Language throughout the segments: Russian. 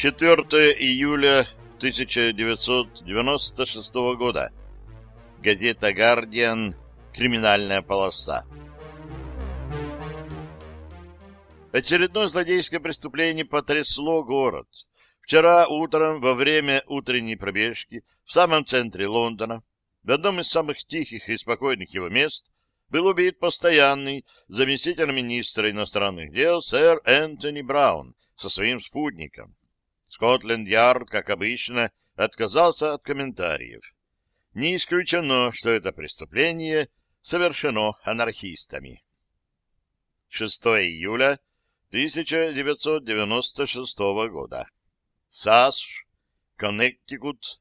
4 июля 1996 года. Газета «Гардиан». Криминальная полоса. Очередное злодейское преступление потрясло город. Вчера утром во время утренней пробежки в самом центре Лондона, в одном из самых тихих и спокойных его мест, был убит постоянный заместитель министра иностранных дел сэр Энтони Браун со своим спутником. Скотленд-Ярд, как обычно, отказался от комментариев. Не исключено, что это преступление совершено анархистами. 6 июля 1996 года. САС, Коннектикут,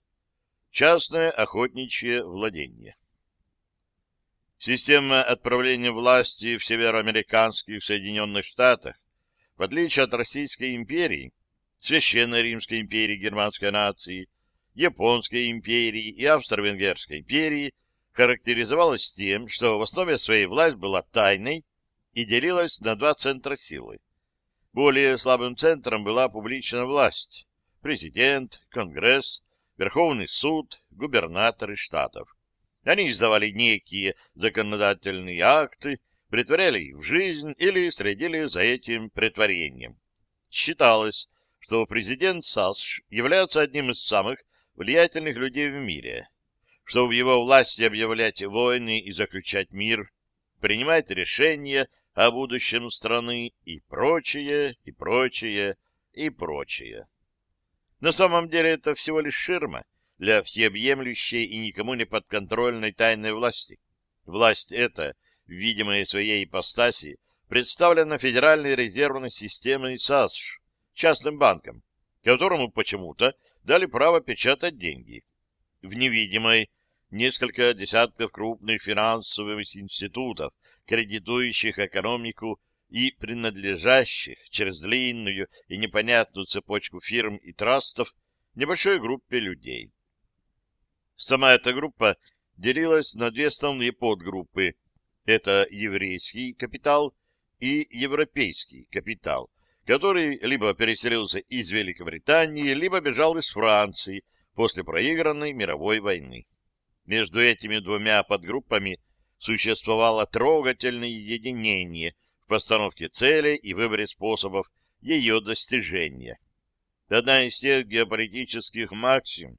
частное охотничье владение. Система отправления власти в североамериканских Соединенных Штатах, в отличие от Российской империи, Священной Римской империи германской нации, Японской империи и Австро-Венгерской империи характеризовалась тем, что в основе своей власть была тайной и делилась на два центра силы. Более слабым центром была публичная власть – президент, конгресс, Верховный суд, губернаторы штатов. Они издавали некие законодательные акты, притворяли их в жизнь или следили за этим притворением. Считалось, что президент САСШ является одним из самых влиятельных людей в мире, что в его власти объявлять войны и заключать мир, принимать решения о будущем страны и прочее, и прочее, и прочее. На самом деле это всего лишь ширма для всеобъемлющей и никому не подконтрольной тайной власти. Власть эта, в видимой своей ипостаси, представлена Федеральной резервной системой САСШ, частным банком, которому почему-то дали право печатать деньги. В невидимой несколько десятков крупных финансовых институтов, кредитующих экономику и принадлежащих через длинную и непонятную цепочку фирм и трастов небольшой группе людей. Сама эта группа делилась на две основные подгруппы. Это еврейский капитал и европейский капитал, который либо переселился из Великобритании, либо бежал из Франции после проигранной мировой войны. Между этими двумя подгруппами существовало трогательное единение в постановке целей и выборе способов ее достижения. Одна из тех геополитических максим,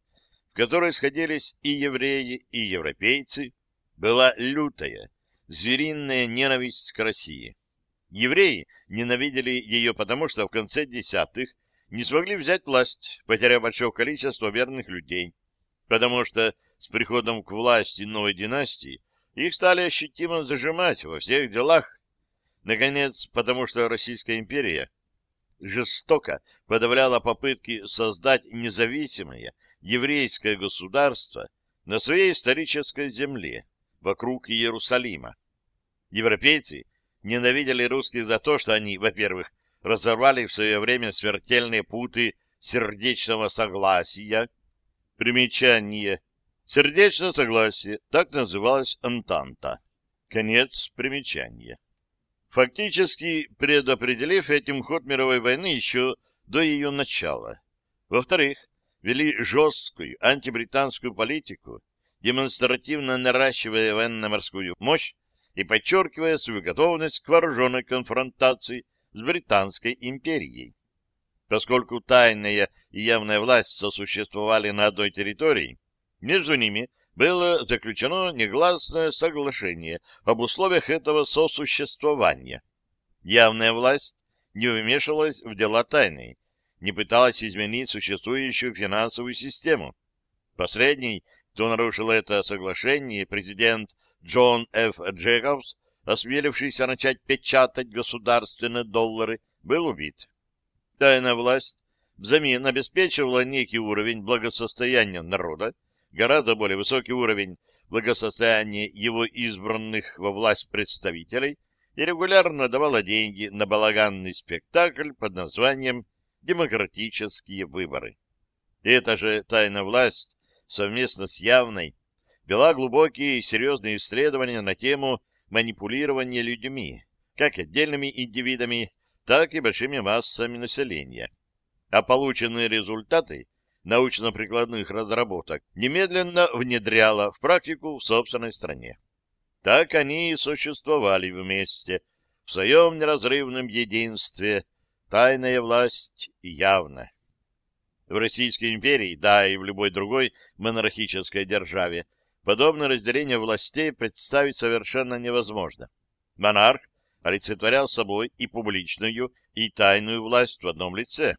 в которой сходились и евреи, и европейцы, была лютая, звериная ненависть к России. Евреи ненавидели ее потому, что в конце десятых не смогли взять власть, потеряв большое количество верных людей, потому что с приходом к власти новой династии их стали ощутимо зажимать во всех делах. Наконец, потому что Российская империя жестоко подавляла попытки создать независимое еврейское государство на своей исторической земле, вокруг Иерусалима. Европейцы ненавидели русских за то, что они, во-первых, разорвали в свое время смертельные путы сердечного согласия. Примечание. Сердечное согласие. Так называлась Антанта. Конец примечания. Фактически предопределив этим ход мировой войны еще до ее начала. Во-вторых, вели жесткую антибританскую политику, демонстративно наращивая военно-морскую мощь и подчеркивая свою готовность к вооруженной конфронтации с Британской империей. Поскольку тайная и явная власть сосуществовали на одной территории, между ними было заключено негласное соглашение об условиях этого сосуществования. Явная власть не вмешивалась в дела тайной, не пыталась изменить существующую финансовую систему. Последний, кто нарушил это соглашение, президент Джон Ф. Джекобс, осмелившийся начать печатать государственные доллары, был убит. Тайная власть взамен обеспечивала некий уровень благосостояния народа, гораздо более высокий уровень благосостояния его избранных во власть представителей и регулярно давала деньги на балаганный спектакль под названием «Демократические выборы». Эта же тайная власть совместно с явной вела глубокие и серьезные исследования на тему манипулирования людьми, как отдельными индивидами, так и большими массами населения. а полученные результаты научно-прикладных разработок немедленно внедряла в практику в собственной стране. Так они и существовали вместе, в своем неразрывном единстве, тайная власть явна. В Российской империи, да и в любой другой монархической державе, подобное разделение властей представить совершенно невозможно. Монарх олицетворял собой и публичную, и тайную власть в одном лице.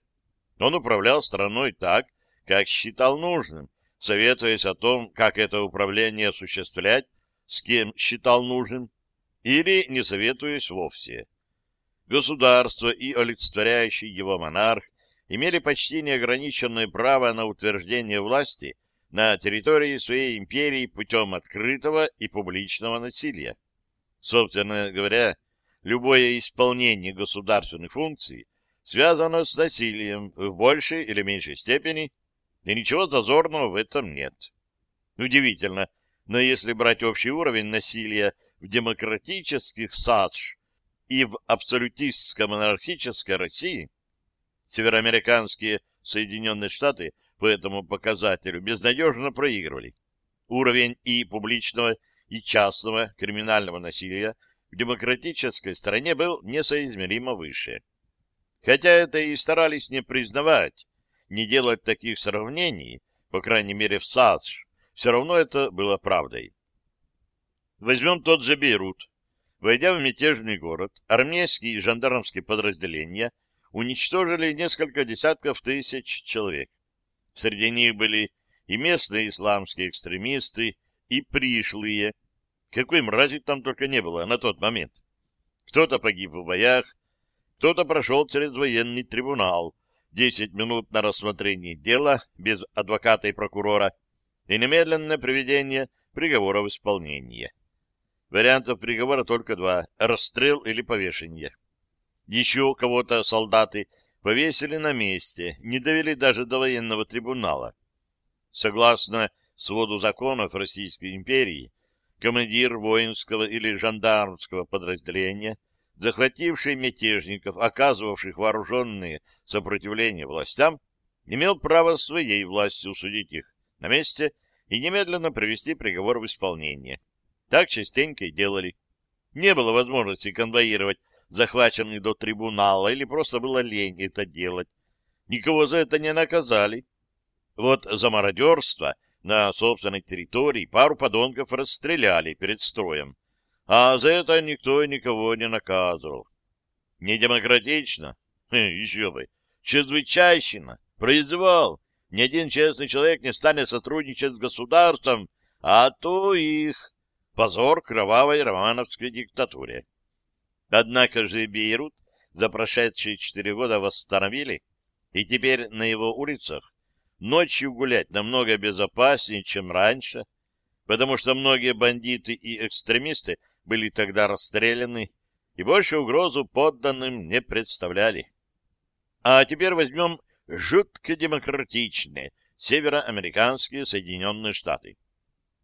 Он управлял страной так, как считал нужным, советуясь о том, как это управление осуществлять, с кем считал нужным, или не советуясь вовсе. Государство и олицетворяющий его монарх имели почти неограниченное право на утверждение власти на территории своей империи путем открытого и публичного насилия. Собственно говоря, любое исполнение государственных функций связано с насилием в большей или меньшей степени, и ничего зазорного в этом нет. Удивительно, но если брать общий уровень насилия в демократических САДШ и в абсолютистско-монархической России, североамериканские Соединенные Штаты по этому показателю безнадежно проигрывали. Уровень и публичного, и частного криминального насилия в демократической стране был несоизмеримо выше. Хотя это и старались не признавать, не делать таких сравнений, по крайней мере в САДШ, все равно это было правдой. Возьмем тот же Бейрут. Войдя в мятежный город, армейские и жандармские подразделения уничтожили несколько десятков тысяч человек. Среди них были и местные исламские экстремисты, и пришлые. Какой мрази там только не было на тот момент. Кто-то погиб в боях, кто-то прошел через военный трибунал, 10 минут на рассмотрение дела без адвоката и прокурора и немедленное приведение приговора в исполнение. Вариантов приговора только два — расстрел или повешение. Еще кого-то солдаты повесили на месте, не довели даже до военного трибунала. Согласно своду законов Российской империи, командир воинского или жандармского подразделения, захвативший мятежников, оказывавших вооруженные сопротивление властям, имел право своей властью судить их на месте и немедленно привести приговор в исполнение. Так частенько и делали. Не было возможности конвоировать захваченный до трибунала, или просто было лень это делать. Никого за это не наказали. Вот за мародерство на собственной территории пару подонков расстреляли перед строем, а за это никто и никого не наказывал. Не демократично? Еще бы. Чрезвычайщина. Произвол. Ни один честный человек не станет сотрудничать с государством, а то их. Позор кровавой романовской диктатуре. Однако же Бейрут за прошедшие четыре года восстановили, и теперь на его улицах ночью гулять намного безопаснее, чем раньше, потому что многие бандиты и экстремисты были тогда расстреляны и больше угрозу подданным не представляли. А теперь возьмем жутко демократичные североамериканские Соединенные Штаты.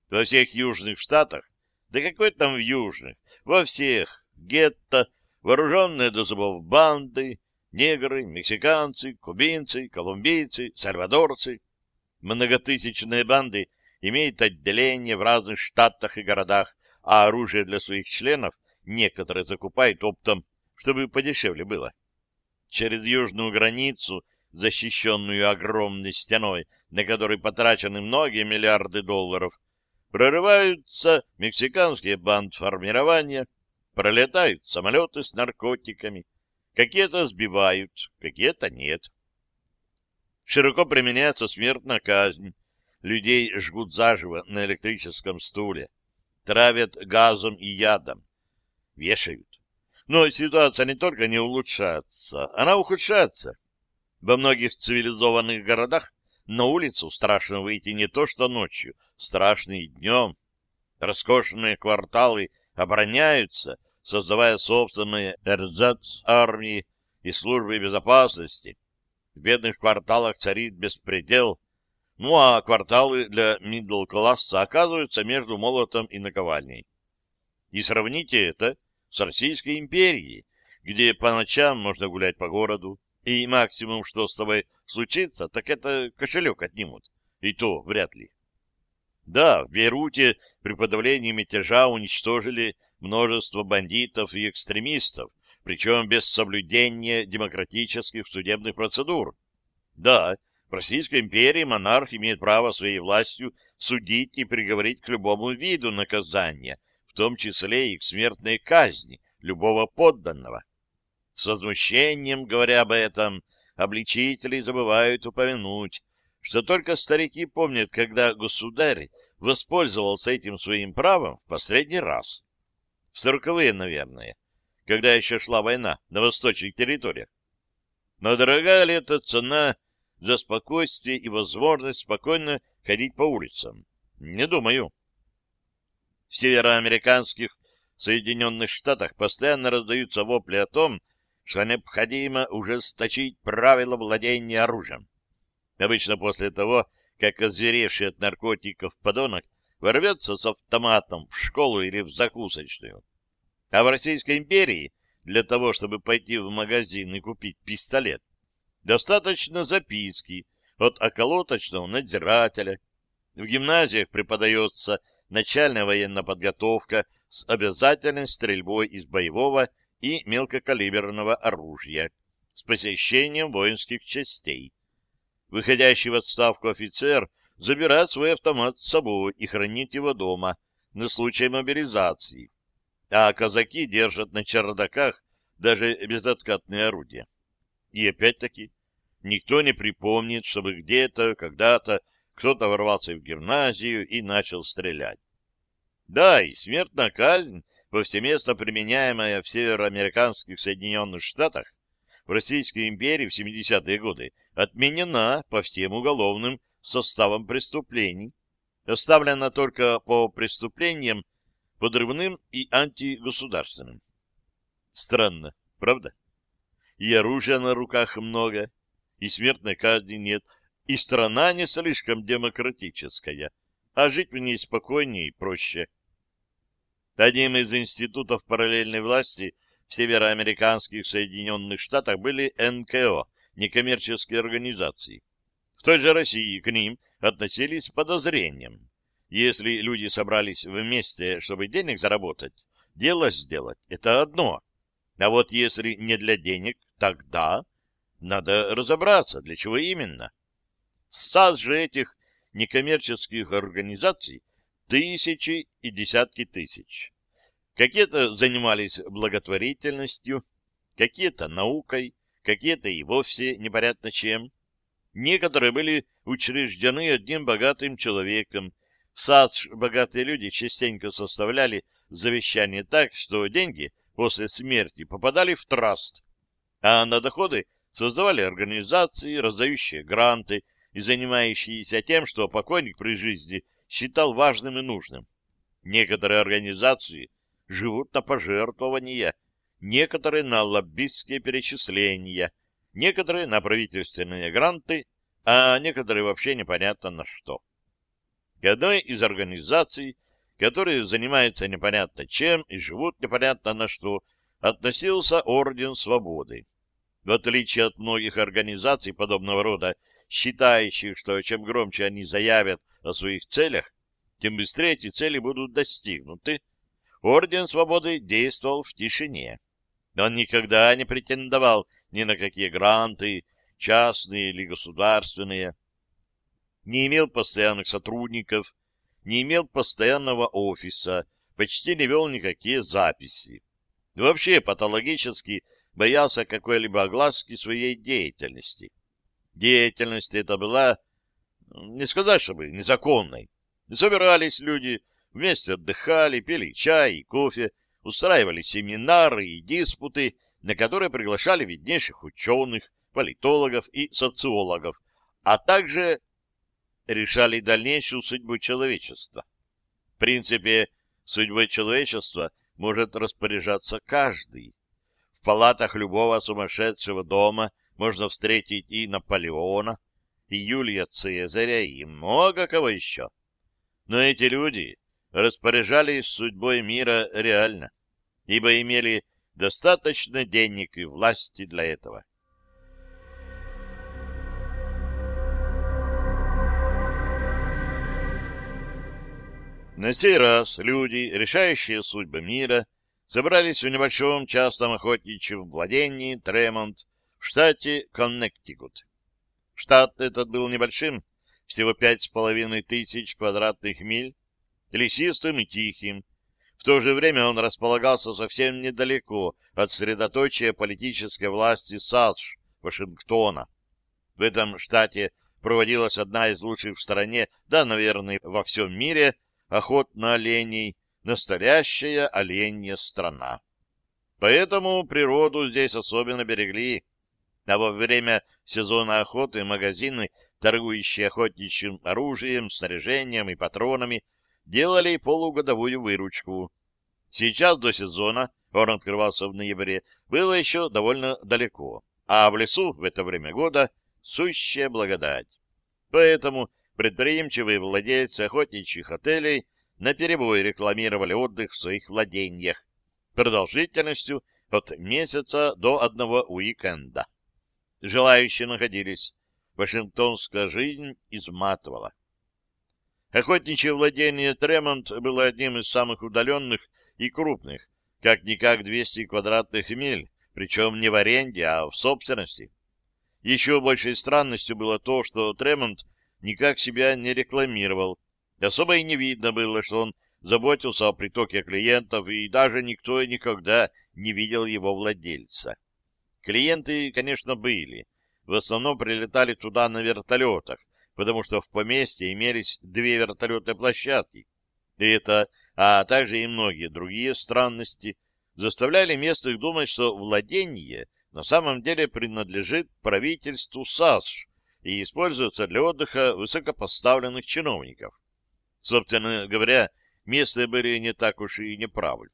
Во всех южных штатах, да какой там в южных, во всех гетто, вооруженные до зубов банды, негры, мексиканцы, кубинцы, колумбийцы, сальвадорцы. Многотысячные банды имеют отделения в разных штатах и городах, а оружие для своих членов некоторые закупают оптом, чтобы подешевле было. Через южную границу, защищенную огромной стеной, на которой потрачены многие миллиарды долларов, прорываются мексиканские бандформирования, Пролетают самолеты с наркотиками. Какие-то сбивают, какие-то нет. Широко применяется смертная казнь. Людей жгут заживо на электрическом стуле. Травят газом и ядом. Вешают. Но ситуация не только не улучшается, она ухудшается. Во многих цивилизованных городах на улицу страшно выйти не то что ночью, страшно и днем. Роскошные кварталы обороняются, создавая собственные эрзац армии и службы безопасности. В бедных кварталах царит беспредел, ну а кварталы для мидл-класса оказываются между молотом и наковальней. И сравните это с Российской империей, где по ночам можно гулять по городу, И максимум, что с тобой случится, так это кошелек отнимут. И то вряд ли. Да, в Бейруте при подавлении мятежа уничтожили множество бандитов и экстремистов, причем без соблюдения демократических судебных процедур. Да, в Российской империи монарх имеет право своей властью судить и приговорить к любому виду наказания, в том числе и к смертной казни любого подданного. С возмущением, говоря об этом, обличители забывают упомянуть, что только старики помнят, когда государь воспользовался этим своим правом в последний раз. В сороковые, наверное, когда еще шла война на восточных территориях. Но дорогая ли эта цена за спокойствие и возможность спокойно ходить по улицам? Не думаю. В североамериканских Соединенных Штатах постоянно раздаются вопли о том, что необходимо ужесточить правила владения оружием. Обычно после того, как озверевший от наркотиков подонок ворвется с автоматом в школу или в закусочную. А в Российской империи для того, чтобы пойти в магазин и купить пистолет, достаточно записки от околоточного надзирателя. В гимназиях преподается начальная военная подготовка с обязательной стрельбой из боевого и мелкокалиберного оружия с посещением воинских частей. Выходящий в отставку офицер забирает свой автомат с собой и хранит его дома на случай мобилизации, а казаки держат на чердаках даже безоткатные орудия. И опять-таки, никто не припомнит, чтобы где-то, когда-то кто-то ворвался в гимназию и начал стрелять. Да, и смертная казнь, повсеместно применяемая в североамериканских Соединенных Штатах, в Российской империи в 70-е годы отменена по всем уголовным составам преступлений, оставлена только по преступлениям подрывным и антигосударственным. Странно, правда? И оружия на руках много, и смертной казни нет, и страна не слишком демократическая, а жить в ней спокойнее и проще. Одним из институтов параллельной власти – в североамериканских Соединенных Штатах были НКО, некоммерческие организации. В той же России к ним относились с подозрением. Если люди собрались вместе, чтобы денег заработать, дело сделать — это одно. А вот если не для денег, тогда надо разобраться, для чего именно. САС же этих некоммерческих организаций тысячи и десятки тысяч. Какие-то занимались благотворительностью, какие-то наукой, какие-то и вовсе непонятно чем. Некоторые были учреждены одним богатым человеком. В САДШ богатые люди частенько составляли завещание так, что деньги после смерти попадали в траст, а на доходы создавали организации, раздающие гранты и занимающиеся тем, что покойник при жизни считал важным и нужным. Некоторые организации живут на пожертвования, некоторые на лоббистские перечисления, некоторые на правительственные гранты, а некоторые вообще непонятно на что. К одной из организаций, которые занимаются непонятно чем и живут непонятно на что, относился Орден Свободы. В отличие от многих организаций подобного рода, считающих, что чем громче они заявят о своих целях, тем быстрее эти цели будут достигнуты, Орден Свободы действовал в тишине. Он никогда не претендовал ни на какие гранты, частные или государственные, не имел постоянных сотрудников, не имел постоянного офиса, почти не вел никакие записи. Вообще патологически боялся какой-либо огласки своей деятельности. Деятельность эта была, не сказать, чтобы незаконной. Собирались люди, Вместе отдыхали, пили чай и кофе, устраивали семинары и диспуты, на которые приглашали виднейших ученых, политологов и социологов, а также решали дальнейшую судьбу человечества. В принципе, судьбой человечества может распоряжаться каждый. В палатах любого сумасшедшего дома можно встретить и Наполеона, и Юлия Цезаря, и много кого еще. Но эти люди распоряжались судьбой мира реально, ибо имели Достаточно денег и власти для этого. На сей раз люди, решающие судьбы мира, собрались в небольшом частном охотничьем владении Тремонт в штате Коннектикут. Штат этот был небольшим, всего пять с половиной тысяч квадратных миль, лесистым и тихим, в то же время он располагался совсем недалеко от средоточия политической власти САДШ, Вашингтона. В этом штате проводилась одна из лучших в стране, да, наверное, во всем мире, охот на оленей, настоящая оленья страна. Поэтому природу здесь особенно берегли, а во время сезона охоты магазины, торгующие охотничьим оружием, снаряжением и патронами, делали полугодовую выручку. Сейчас до сезона, он открывался в ноябре, было еще довольно далеко, а в лесу в это время года сущая благодать. Поэтому предприимчивые владельцы охотничьих отелей наперебой рекламировали отдых в своих владениях продолжительностью от месяца до одного уикенда. Желающие находились. Вашингтонская жизнь изматывала. Охотничье владение Тремонт было одним из самых удаленных и крупных, как-никак 200 квадратных миль, причем не в аренде, а в собственности. Еще большей странностью было то, что Тремонт никак себя не рекламировал. Особо и не видно было, что он заботился о притоке клиентов, и даже никто и никогда не видел его владельца. Клиенты, конечно, были. В основном прилетали туда на вертолетах, потому что в поместье имелись две вертолетные площадки. И это, а также и многие другие странности, заставляли местных думать, что владение на самом деле принадлежит правительству САСШ и используется для отдыха высокопоставленных чиновников. Собственно говоря, местные были не так уж и неправы.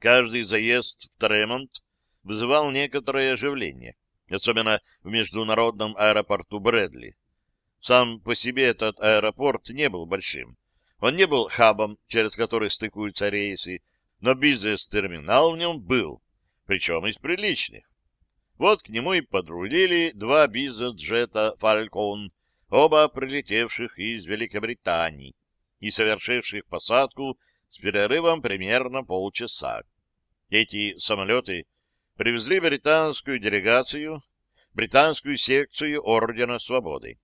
Каждый заезд в Тремонт вызывал некоторое оживление, особенно в международном аэропорту Брэдли. Сам по себе этот аэропорт не был большим. Он не был хабом, через который стыкуются рейсы, но бизнес-терминал в нем был, причем из приличных. Вот к нему и подрулили два бизнес-джета «Фалькон», оба прилетевших из Великобритании и совершивших посадку с перерывом примерно полчаса. Эти самолеты привезли британскую делегацию, британскую секцию Ордена Свободы.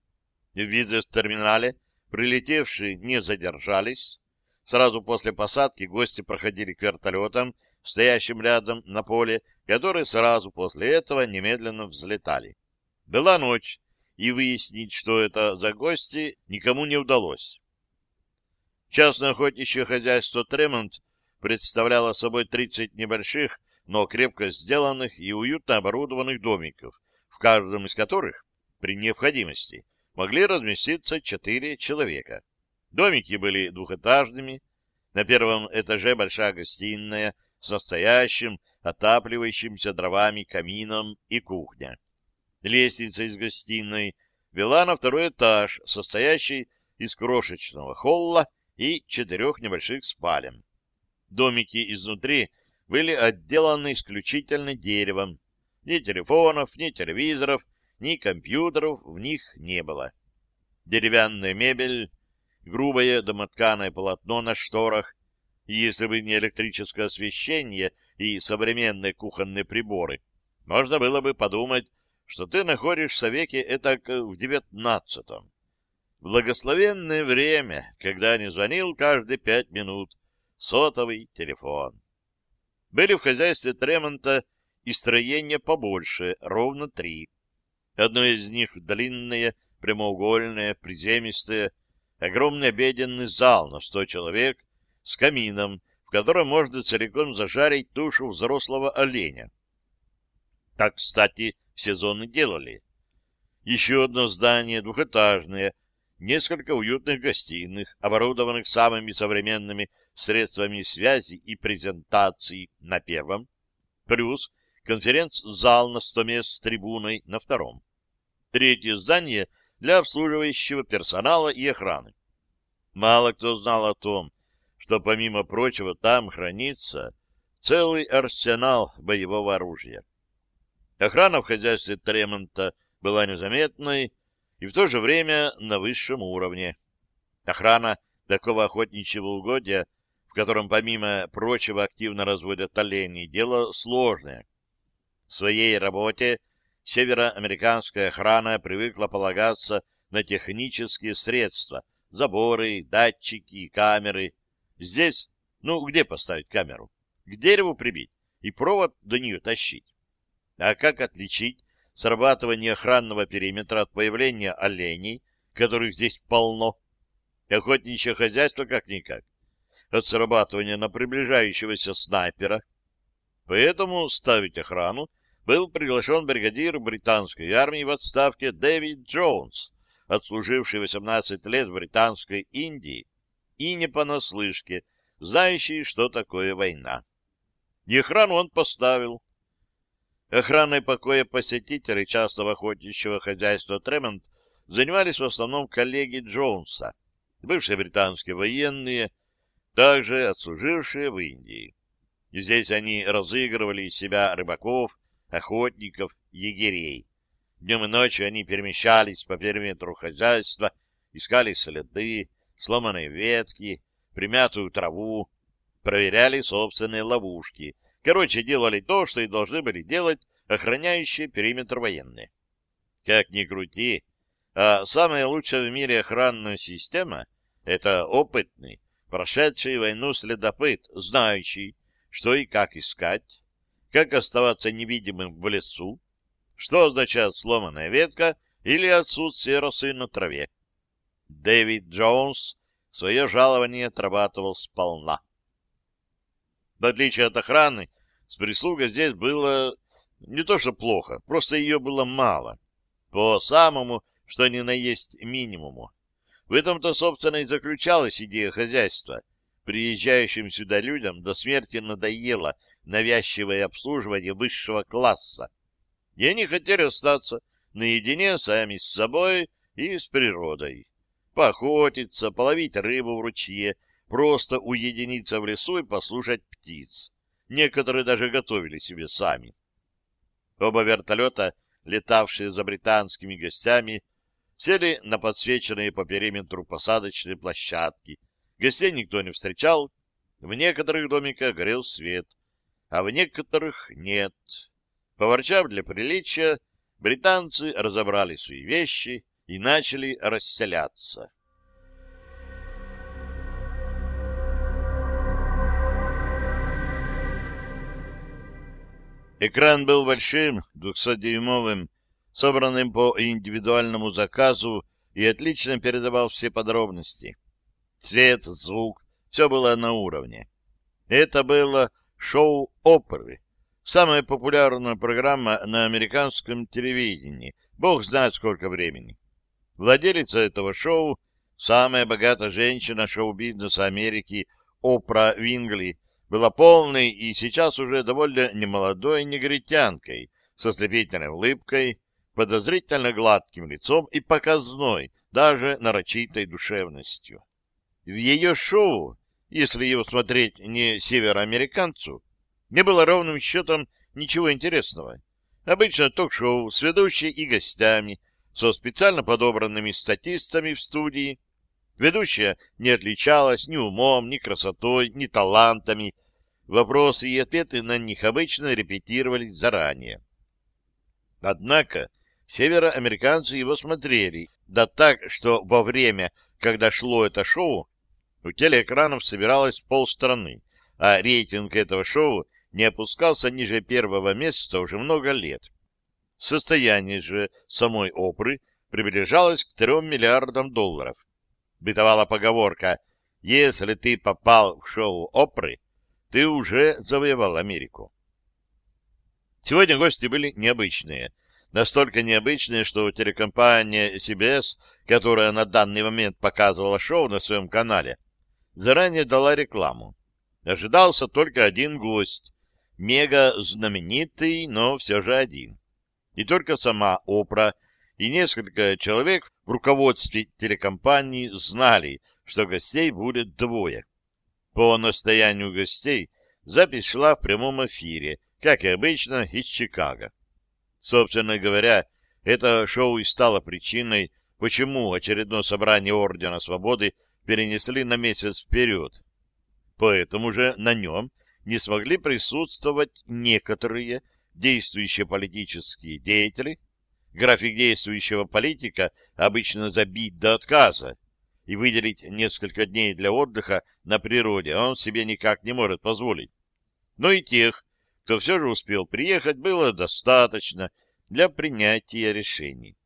В бизнес-терминале прилетевшие не задержались. Сразу после посадки гости проходили к вертолетам, стоящим рядом на поле, которые сразу после этого немедленно взлетали. Была ночь, и выяснить, что это за гости, никому не удалось. Частное охотничье хозяйство Тремонт представляло собой 30 небольших, но крепко сделанных и уютно оборудованных домиков, в каждом из которых, при необходимости, могли разместиться четыре человека. Домики были двухэтажными, на первом этаже большая гостиная с настоящим отапливающимся дровами камином и кухня. Лестница из гостиной вела на второй этаж, состоящий из крошечного холла и четырех небольших спален. Домики изнутри были отделаны исключительно деревом. Ни телефонов, ни телевизоров, ни компьютеров в них не было. Деревянная мебель, грубое домотканое полотно на шторах, если бы не электрическое освещение и современные кухонные приборы, можно было бы подумать, что ты находишься веке этак в девятнадцатом. Благословенное время, когда не звонил каждые пять минут сотовый телефон. Были в хозяйстве Тремонта и строения побольше, ровно три. Одно из них длинное, прямоугольное, приземистое, огромный обеденный зал на сто человек с камином, в котором можно целиком зажарить тушу взрослого оленя. Так, кстати, в сезон делали. Еще одно здание, двухэтажное, несколько уютных гостиных, оборудованных самыми современными средствами связи и презентации на первом, плюс конференц-зал на 100 мест с трибуной на втором. Третье здание для обслуживающего персонала и охраны. Мало кто знал о том, что, помимо прочего, там хранится целый арсенал боевого оружия. Охрана в хозяйстве Тремонта была незаметной и в то же время на высшем уровне. Охрана такого охотничьего угодья, в котором помимо прочего активно разводят оленей, дело сложное. В своей работе североамериканская охрана привыкла полагаться на технические средства, заборы, датчики, камеры. Здесь, ну, где поставить камеру? К дереву прибить и провод до нее тащить. А как отличить срабатывание охранного периметра от появления оленей, которых здесь полно? Охотничье хозяйство как-никак. От срабатывания на приближающегося снайпера. Поэтому ставить охрану был приглашен бригадир британской армии в отставке Дэвид Джонс, отслуживший 18 лет в Британской Индии и не понаслышке, знающий, что такое война. И охрану он поставил. Охраной покоя посетителей частого охотничьего хозяйства Тремонт занимались в основном коллеги Джонса, бывшие британские военные, также отслужившие в Индии. Здесь они разыгрывали из себя рыбаков, охотников, егерей. Днем и ночью они перемещались по периметру хозяйства, искали следы, сломанные ветки, примятую траву, проверяли собственные ловушки. Короче, делали то, что и должны были делать охраняющие периметр военные. Как ни крути, а самая лучшая в мире охранная система — это опытный, прошедший войну следопыт, знающий, что и как искать, как оставаться невидимым в лесу, что означает сломанная ветка или отсутствие росы на траве. Дэвид Джонс свое жалование отрабатывал сполна. В отличие от охраны, с прислугой здесь было не то что плохо, просто ее было мало. По самому, что ни на есть минимуму. В этом-то, собственно, и заключалась идея хозяйства. Приезжающим сюда людям до смерти надоело навязчивое обслуживание высшего класса. И они хотели остаться наедине сами с собой и с природой. Поохотиться, половить рыбу в ручье, просто уединиться в лесу и послушать птиц. Некоторые даже готовили себе сами. Оба вертолета, летавшие за британскими гостями, сели на подсвеченные по периметру посадочные площадки. Гостей никто не встречал, в некоторых домиках горел свет, а в некоторых нет. Поворчав для приличия, британцы разобрали свои вещи и начали расселяться. Экран был большим, 200-дюймовым, собранным по индивидуальному заказу и отлично передавал все подробности. Цвет, звук, все было на уровне. Это было шоу оперы, самая популярная программа на американском телевидении, бог знает сколько времени. Владелица этого шоу, самая богатая женщина шоу-бизнеса Америки Опра Вингли, была полной и сейчас уже довольно немолодой негритянкой, со слепительной улыбкой, подозрительно гладким лицом и показной, даже нарочитой душевностью. В ее шоу, если его смотреть не североамериканцу, не было ровным счетом ничего интересного. Обычно ток-шоу с ведущей и гостями, со специально подобранными статистами в студии. Ведущая не отличалась ни умом, ни красотой, ни талантами, Вопросы и ответы на них обычно репетировались заранее. Однако североамериканцы его смотрели, да так, что во время, когда шло это шоу, у телеэкранов собиралось полстраны, а рейтинг этого шоу не опускался ниже первого месяца уже много лет. Состояние же самой оперы приближалось к трем миллиардам долларов. Бытовала поговорка «Если ты попал в шоу оперы, ты уже завоевал Америку. Сегодня гости были необычные. Настолько необычные, что телекомпания CBS, которая на данный момент показывала шоу на своем канале, заранее дала рекламу. Ожидался только один гость, мега знаменитый, но все же один. И только сама Опра и несколько человек в руководстве телекомпании знали, что гостей будет двое. По настоянию гостей запись шла в прямом эфире, как и обычно, из Чикаго. Собственно говоря, это шоу и стало причиной, почему очередное собрание Ордена Свободы перенесли на месяц вперед. Поэтому же на нем не смогли присутствовать некоторые действующие политические деятели. График действующего политика обычно забит до отказа, и выделить несколько дней для отдыха на природе он себе никак не может позволить. Но и тех, кто все же успел приехать, было достаточно для принятия решений.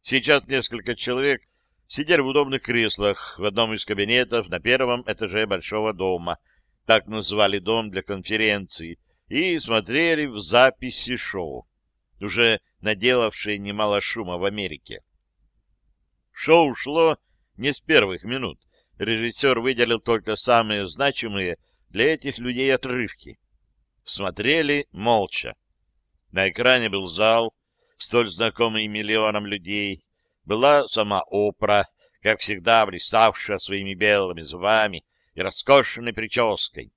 Сейчас несколько человек сидели в удобных креслах в одном из кабинетов на первом этаже большого дома, так назвали дом для конференции, и смотрели в записи шоу, уже наделавшие немало шума в Америке. Шоу шло не с первых минут. Режиссер выделил только самые значимые для этих людей отрывки. Смотрели молча. На экране был зал, столь знакомый миллионам людей. Была сама опра, как всегда блиставшая своими белыми зубами и роскошной прической.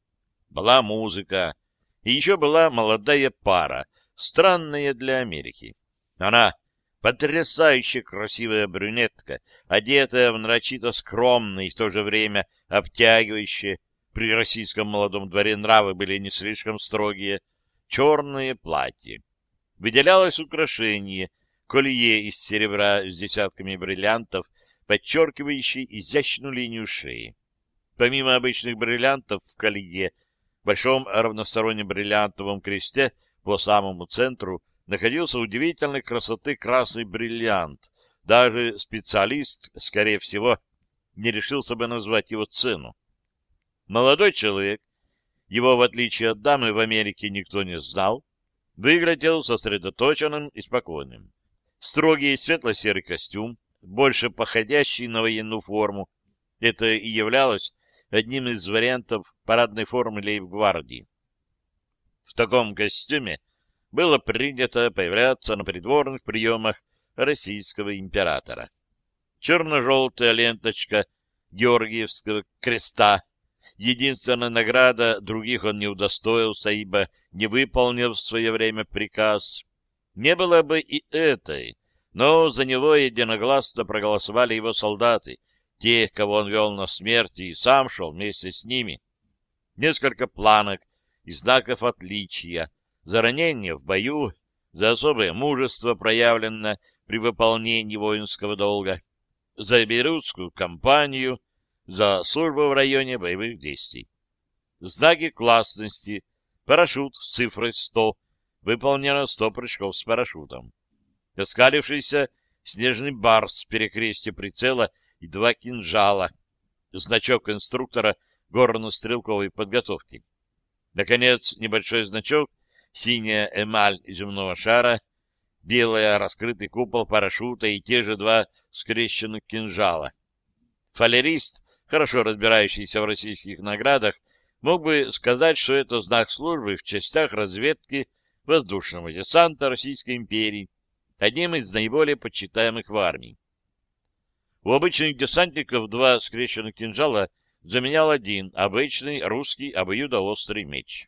Была музыка. И еще была молодая пара, странная для Америки. Она Потрясающе красивая брюнетка, одетая в нарочито скромный и в то же время обтягивающие, при российском молодом дворе нравы были не слишком строгие, черное платье. Выделялось украшение, колье из серебра с десятками бриллиантов, подчеркивающий изящную линию шеи. Помимо обычных бриллиантов в колье, в большом равностороннем бриллиантовом кресте по самому центру находился удивительной красоты красный бриллиант. Даже специалист, скорее всего, не решился бы назвать его цену. Молодой человек, его, в отличие от дамы, в Америке никто не знал, выглядел сосредоточенным и спокойным. Строгий светло-серый костюм, больше походящий на военную форму, это и являлось одним из вариантов парадной формы лейб-гвардии. В таком костюме было принято появляться на придворных приемах российского императора. Черно-желтая ленточка Георгиевского креста, единственная награда, других он не удостоился, ибо не выполнил в свое время приказ. Не было бы и этой, но за него единогласно проголосовали его солдаты, те, кого он вел на смерть, и сам шел вместе с ними. Несколько планок и знаков отличия — за ранение в бою, за особое мужество, проявленное при выполнении воинского долга, за Бейрутскую кампанию, за службу в районе боевых действий. Знаки классности, парашют с цифрой 100, выполнено 100 прыжков с парашютом. Оскалившийся снежный бар с перекрестия прицела и два кинжала, значок инструктора горно-стрелковой подготовки. Наконец, небольшой значок — синяя эмаль земного шара, белая раскрытый купол парашюта и те же два скрещенных кинжала. Фалерист, хорошо разбирающийся в российских наградах, мог бы сказать, что это знак службы в частях разведки воздушного десанта Российской империи, одним из наиболее почитаемых в армии. У обычных десантников два скрещенных кинжала заменял один обычный русский обоюдоострый меч.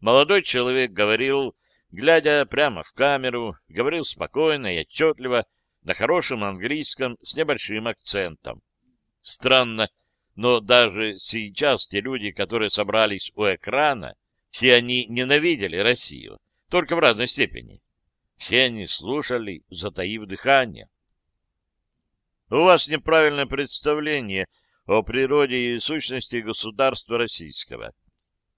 Молодой человек говорил, глядя прямо в камеру, говорил спокойно и отчетливо, на хорошем английском с небольшим акцентом. Странно, но даже сейчас те люди, которые собрались у экрана, все они ненавидели Россию, только в разной степени. Все они слушали, затаив дыхание. У вас неправильное представление о природе и сущности государства российского.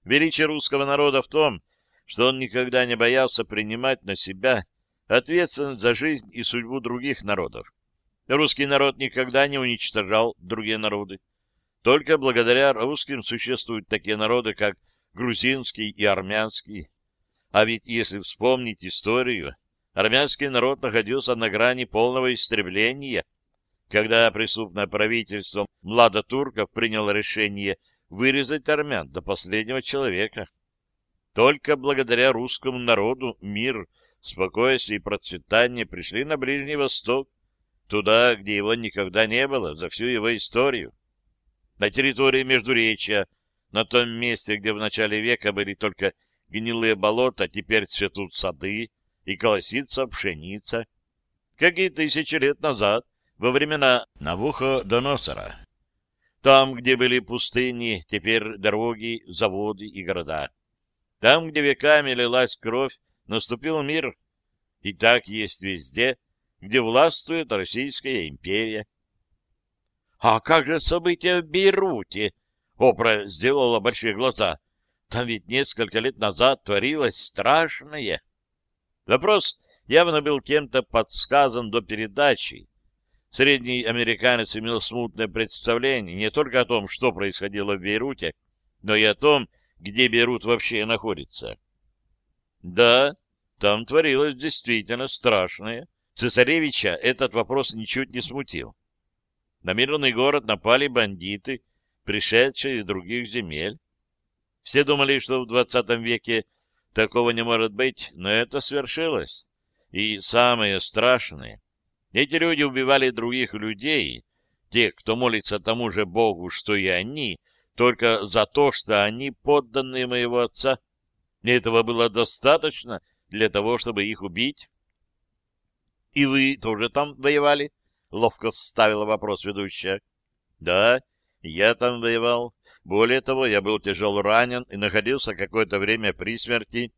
Величие русского народа в том, что он никогда не боялся принимать на себя ответственность за жизнь и судьбу других народов. Русский народ никогда не уничтожал другие народы. Только благодаря русским существуют такие народы, как грузинский и армянский. А ведь если вспомнить историю, армянский народ находился на грани полного истребления, когда преступное правительство младотурков приняло решение вырезать армян до последнего человека. Только благодаря русскому народу мир, спокойствие и процветание пришли на Ближний Восток, туда, где его никогда не было за всю его историю. На территории Междуречья, на том месте, где в начале века были только гнилые болота, теперь цветут сады и колосится пшеница. Какие тысячи лет назад, во времена Навуходоносора, Там, где были пустыни, теперь дороги, заводы и города. Там, где веками лилась кровь, наступил мир. И так есть везде, где властвует Российская империя. — А как же события в Бейруте? Опра сделала большие глаза. Там ведь несколько лет назад творилось страшное. Вопрос явно был кем-то подсказан до передачи. Средний американец имел смутное представление не только о том, что происходило в Бейруте, но и о том, где Бейрут вообще находится. Да, там творилось действительно страшное. Цесаревича этот вопрос ничуть не смутил. На мирный город напали бандиты, пришедшие из других земель. Все думали, что в двадцатом веке такого не может быть, но это свершилось. И самое страшное, эти люди убивали других людей, тех, кто молится тому же Богу, что и они, только за то, что они подданные моего отца. И этого было достаточно для того, чтобы их убить. — И вы тоже там воевали? — ловко вставила вопрос ведущая. — Да, я там воевал. Более того, я был тяжело ранен и находился какое-то время при смерти.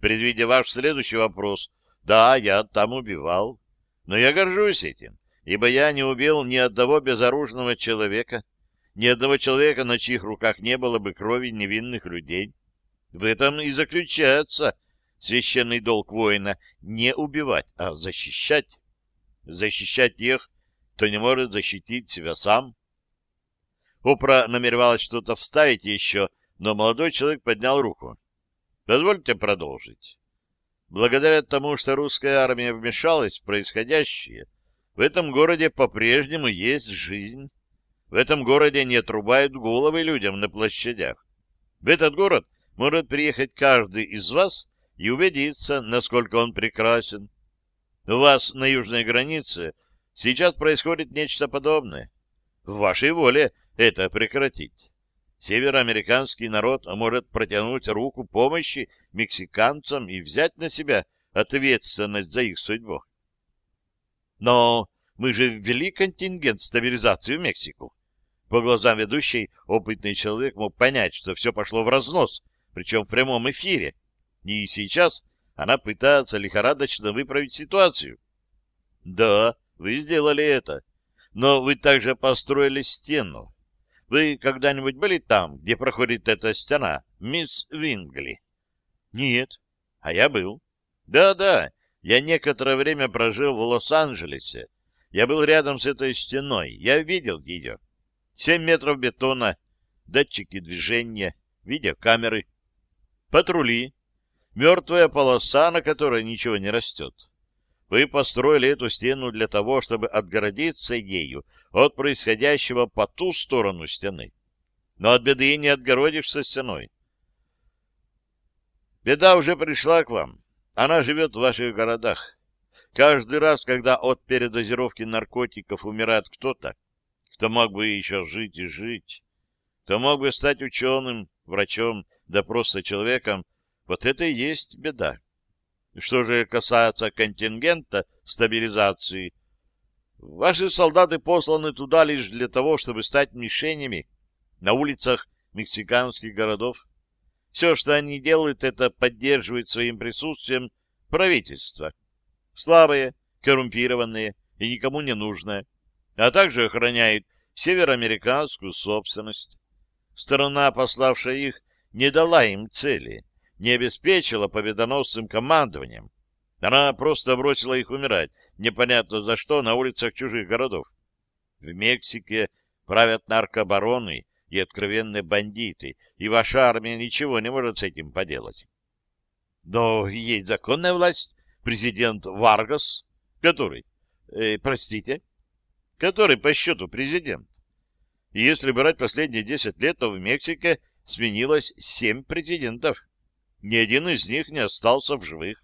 Предвидя ваш следующий вопрос, да, я там убивал. Но я горжусь этим, ибо я не убил ни одного безоружного человека, ни одного человека, на чьих руках не было бы крови невинных людей. В этом и заключается священный долг воина — не убивать, а защищать. Защищать тех, кто не может защитить себя сам. Опра намеревалась что-то вставить еще, но молодой человек поднял руку. Позвольте продолжить. Благодаря тому, что русская армия вмешалась в происходящее, в этом городе по-прежнему есть жизнь. В этом городе не отрубают головы людям на площадях. В этот город может приехать каждый из вас и убедиться, насколько он прекрасен. У вас на южной границе сейчас происходит нечто подобное. В вашей воле это прекратить. Североамериканский народ может протянуть руку помощи мексиканцам и взять на себя ответственность за их судьбу. Но мы же ввели контингент стабилизации в Мексику. По глазам ведущей опытный человек мог понять, что все пошло в разнос, причем в прямом эфире. И сейчас она пытается лихорадочно выправить ситуацию. Да, вы сделали это. Но вы также построили стену. Вы когда-нибудь были там, где проходит эта стена, мисс Вингли? Нет. А я был. Да-да, я некоторое время прожил в Лос-Анджелесе. Я был рядом с этой стеной. Я видел ее. Семь метров бетона, датчики движения, видеокамеры, патрули, мертвая полоса, на которой ничего не растет. Вы построили эту стену для того, чтобы отгородиться ею от происходящего по ту сторону стены. Но от беды не отгородишься стеной. Беда уже пришла к вам. Она живет в ваших городах. Каждый раз, когда от передозировки наркотиков умирает кто-то, кто мог бы еще жить и жить, кто мог бы стать ученым, врачом, да просто человеком, вот это и есть беда. Что же касается контингента стабилизации, ваши солдаты посланы туда лишь для того, чтобы стать мишенями на улицах мексиканских городов. Все, что они делают, это поддерживать своим присутствием правительство. Слабые, коррумпированные и никому не нужное, а также охраняют североамериканскую собственность. Страна, пославшая их, не дала им цели — не обеспечила победоносным командованием. Она просто бросила их умирать, непонятно за что, на улицах чужих городов. В Мексике правят наркобароны и откровенные бандиты, и ваша армия ничего не может с этим поделать. Но есть законная власть, президент Варгас, который, э, простите, который по счету президент. И если брать последние десять лет, то в Мексике сменилось семь президентов. Ни один из них не остался в живых.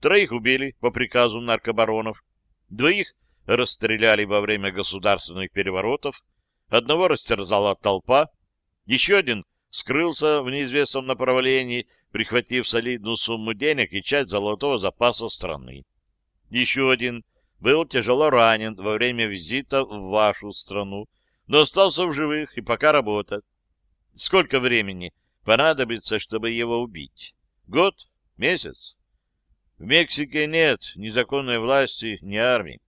Троих убили по приказу наркобаронов, двоих расстреляли во время государственных переворотов, одного растерзала толпа, еще один скрылся в неизвестном направлении, прихватив солидную сумму денег и часть золотого запаса страны. Еще один был тяжело ранен во время визита в вашу страну, но остался в живых и пока работает. Сколько времени понадобится, чтобы его убить? Год? Месяц? В Мексике нет ни законной власти, ни армии.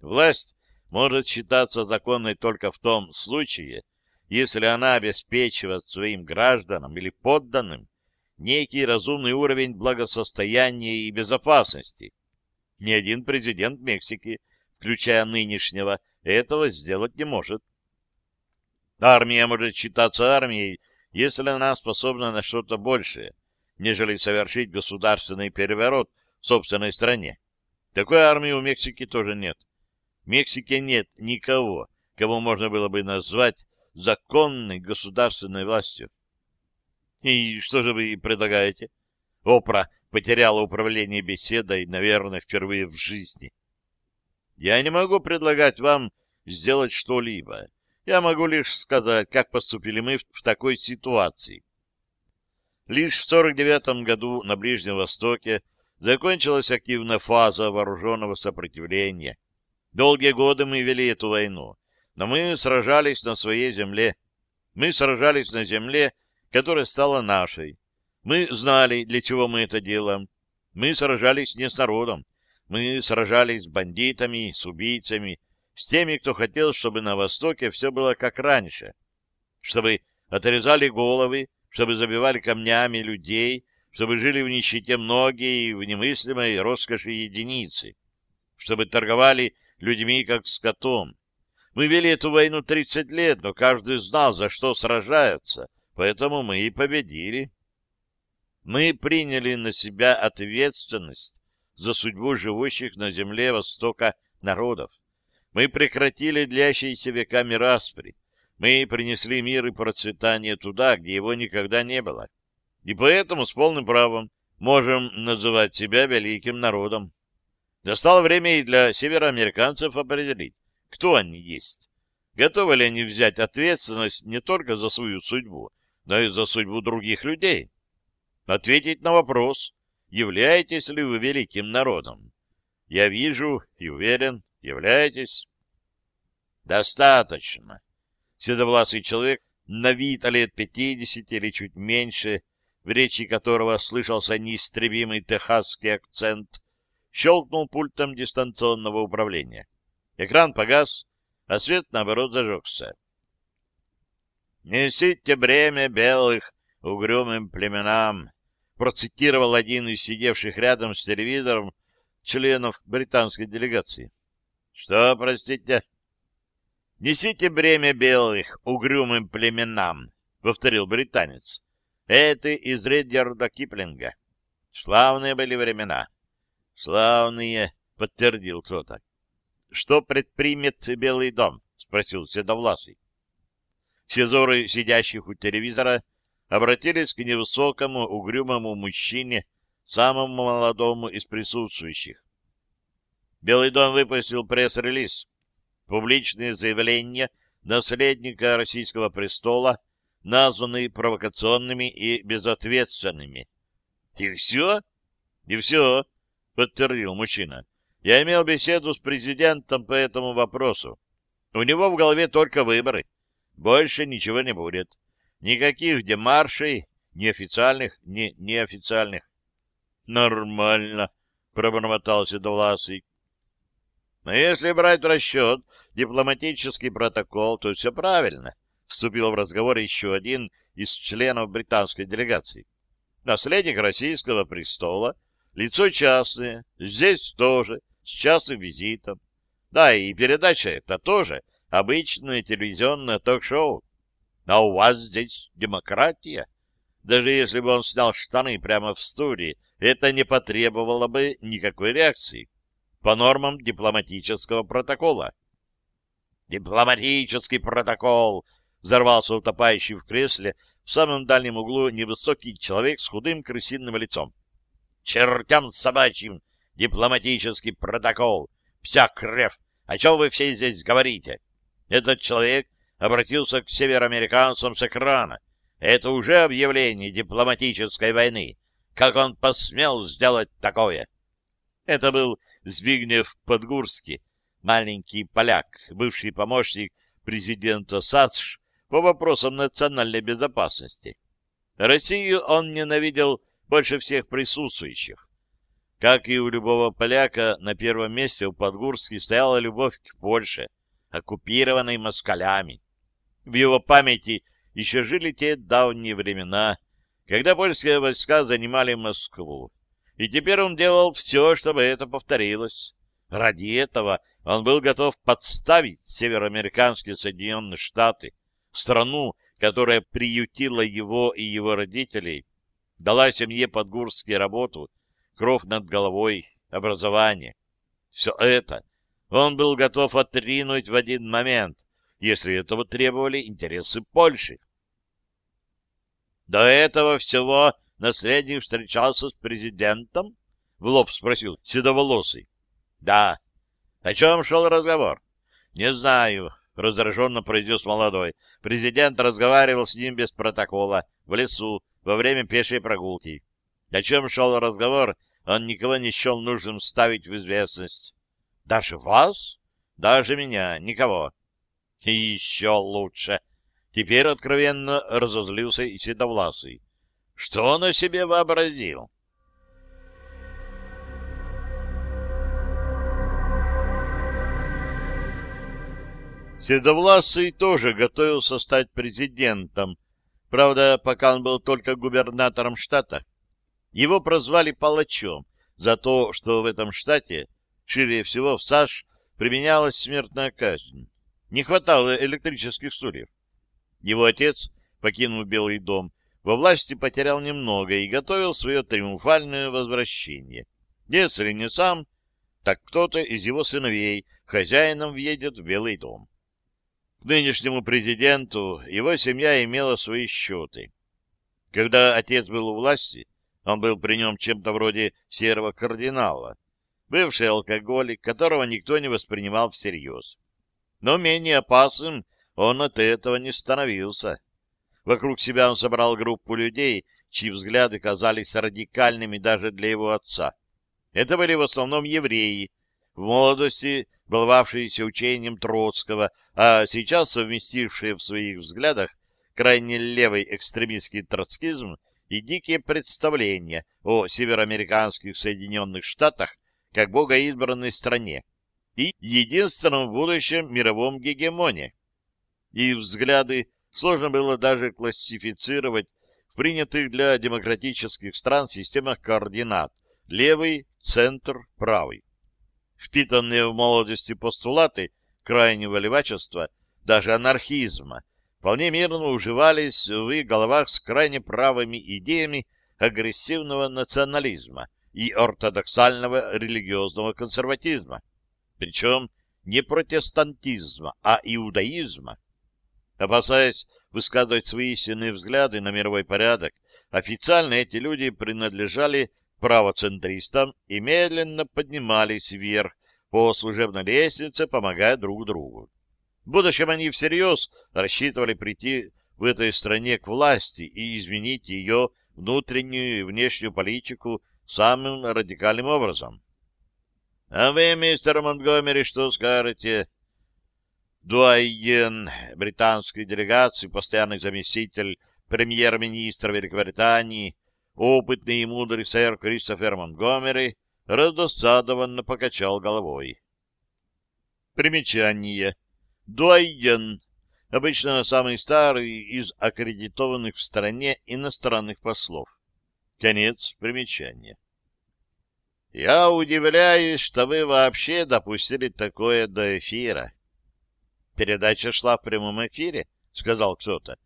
Власть может считаться законной только в том случае, если она обеспечивает своим гражданам или подданным некий разумный уровень благосостояния и безопасности. Ни один президент Мексики, включая нынешнего, этого сделать не может. Армия может считаться армией, если она способна на что-то большее, нежели совершить государственный переворот в собственной стране. Такой армии у Мексики тоже нет. В Мексике нет никого, кого можно было бы назвать законной государственной властью. И что же вы предлагаете? Опра потеряла управление беседой, наверное, впервые в жизни. Я не могу предлагать вам сделать что-либо. Я могу лишь сказать, как поступили мы в такой ситуации. Лишь в 49 году на Ближнем Востоке закончилась активная фаза вооруженного сопротивления. Долгие годы мы вели эту войну, но мы сражались на своей земле. Мы сражались на земле, которая стала нашей. Мы знали, для чего мы это делаем. Мы сражались не с народом. Мы сражались с бандитами, с убийцами, с теми, кто хотел, чтобы на Востоке все было как раньше. Чтобы отрезали головы, чтобы забивали камнями людей, чтобы жили в нищете многие и в немыслимой роскоши единицы, чтобы торговали людьми как скотом. Мы вели эту войну 30 лет, но каждый знал, за что сражаются, поэтому мы и победили. Мы приняли на себя ответственность за судьбу живущих на земле Востока народов. Мы прекратили длящиеся веками распри. Мы принесли мир и процветание туда, где его никогда не было. И поэтому с полным правом можем называть себя великим народом. Настало время и для североамериканцев определить, кто они есть. Готовы ли они взять ответственность не только за свою судьбу, но и за судьбу других людей? Ответить на вопрос, являетесь ли вы великим народом? Я вижу и уверен, являетесь. Достаточно. Седовласый человек, на вид лет пятидесяти или чуть меньше, в речи которого слышался неистребимый техасский акцент, щелкнул пультом дистанционного управления. Экран погас, а свет, наоборот, зажегся. «Несите бремя белых угрюмым племенам», процитировал один из сидевших рядом с телевизором членов британской делегации. «Что, простите?» «Несите бремя белых угрюмым племенам», — повторил британец. «Это из Редьярда Киплинга. Славные были времена». «Славные», — подтвердил кто-то. «Что предпримет Белый дом?» — спросил Седовласый. Все зоры сидящих у телевизора обратились к невысокому угрюмому мужчине, самому молодому из присутствующих. Белый дом выпустил пресс-релиз. Публичные заявления наследника российского престола, названные провокационными и безответственными. — И все? — И все, — подтвердил мужчина. Я имел беседу с президентом по этому вопросу. У него в голове только выборы. Больше ничего не будет. Никаких демаршей, ни официальных, ни неофициальных. — Нормально, — пробормотал Седовласый. Но если брать в расчет дипломатический протокол, то все правильно, — вступил в разговор еще один из членов британской делегации. Наследник российского престола, лицо частное, здесь тоже, с частным визитом. Да, и передача это тоже обычное телевизионное ток-шоу. А у вас здесь демократия. Даже если бы он снял штаны прямо в студии, это не потребовало бы никакой реакции по нормам дипломатического протокола. «Дипломатический протокол!» — взорвался утопающий в кресле в самом дальнем углу невысокий человек с худым крысиным лицом. «Чертям собачьим! Дипломатический протокол! Вся крев! О чем вы все здесь говорите? Этот человек обратился к североамериканцам с экрана. Это уже объявление дипломатической войны. Как он посмел сделать такое? Это был Збигнев Подгурский, маленький поляк, бывший помощник президента САСШ по вопросам национальной безопасности. Россию он ненавидел больше всех присутствующих. Как и у любого поляка, на первом месте у Подгурски стояла любовь к Польше, оккупированной москалями. В его памяти еще жили те давние времена, когда польские войска занимали Москву. И теперь он делал все, чтобы это повторилось. Ради этого он был готов подставить североамериканские Соединенные Штаты, страну, которая приютила его и его родителей, дала семье Подгурске работу, кров над головой, образование. Все это он был готов отринуть в один момент, если этого требовали интересы Польши. До этого всего наследник встречался с президентом? — в лоб спросил седоволосый. — Да. — О чем шел разговор? — Не знаю, — раздраженно произнес молодой. Президент разговаривал с ним без протокола, в лесу, во время пешей прогулки. О чем шел разговор, он никого не счел нужным ставить в известность. — Даже вас? — Даже меня. Никого. — И еще лучше. Теперь откровенно разозлился и Седовласый. Что он о себе вообразил? Седовласый тоже готовился стать президентом. Правда, пока он был только губернатором штата. Его прозвали палачом за то, что в этом штате, шире всего в САШ, применялась смертная казнь. Не хватало электрических стульев. Его отец, покинув Белый дом, во власти потерял немного и готовил свое триумфальное возвращение. Если не сам, так кто-то из его сыновей хозяином въедет в Белый дом. К нынешнему президенту его семья имела свои счеты. Когда отец был у власти, он был при нем чем-то вроде серого кардинала, бывший алкоголик, которого никто не воспринимал всерьез. Но менее опасным он от этого не становился. Вокруг себя он собрал группу людей, чьи взгляды казались радикальными даже для его отца. Это были в основном евреи, в молодости баловавшиеся учением Троцкого, а сейчас совместившие в своих взглядах крайне левый экстремистский троцкизм и дикие представления о североамериканских Соединенных Штатах как богоизбранной стране и единственном будущем мировом гегемоне. И взгляды сложно было даже классифицировать в принятых для демократических стран системах координат левый, центр, правый впитанные в молодости постулаты крайнего левачества, даже анархизма, вполне мирно уживались в их головах с крайне правыми идеями агрессивного национализма и ортодоксального религиозного консерватизма, причем не протестантизма, а иудаизма. Опасаясь высказывать свои истинные взгляды на мировой порядок, официально эти люди принадлежали правоцентристам и медленно поднимались вверх по служебной лестнице, помогая друг другу. В будущем они всерьез рассчитывали прийти в этой стране к власти и изменить ее внутреннюю и внешнюю политику самым радикальным образом. — А вы, мистер Монтгомери, что скажете? Дуайен британской делегации, постоянный заместитель премьер-министра Великобритании, Опытный и мудрый сэр Кристофер Монгомери раздосадованно покачал головой. Примечание. Дуайен. Обычно самый старый из аккредитованных в стране иностранных послов. Конец примечания. Я удивляюсь, что вы вообще допустили такое до эфира. Передача шла в прямом эфире, сказал кто-то.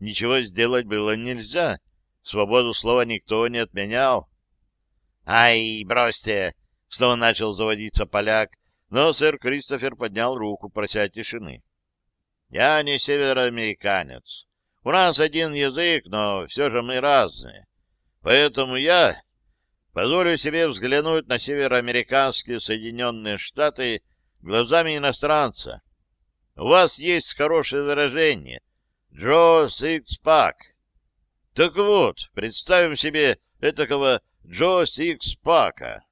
Ничего сделать было нельзя. Свободу слова никто не отменял. — Ай, бросьте! — снова начал заводиться поляк, но сэр Кристофер поднял руку, прося тишины. — Я не североамериканец. У нас один язык, но все же мы разные. Поэтому я позволю себе взглянуть на североамериканские Соединенные Штаты глазами иностранца. У вас есть хорошее выражение «Джо Сикспак». Так вот, представим себе этакого Джо Сикспака.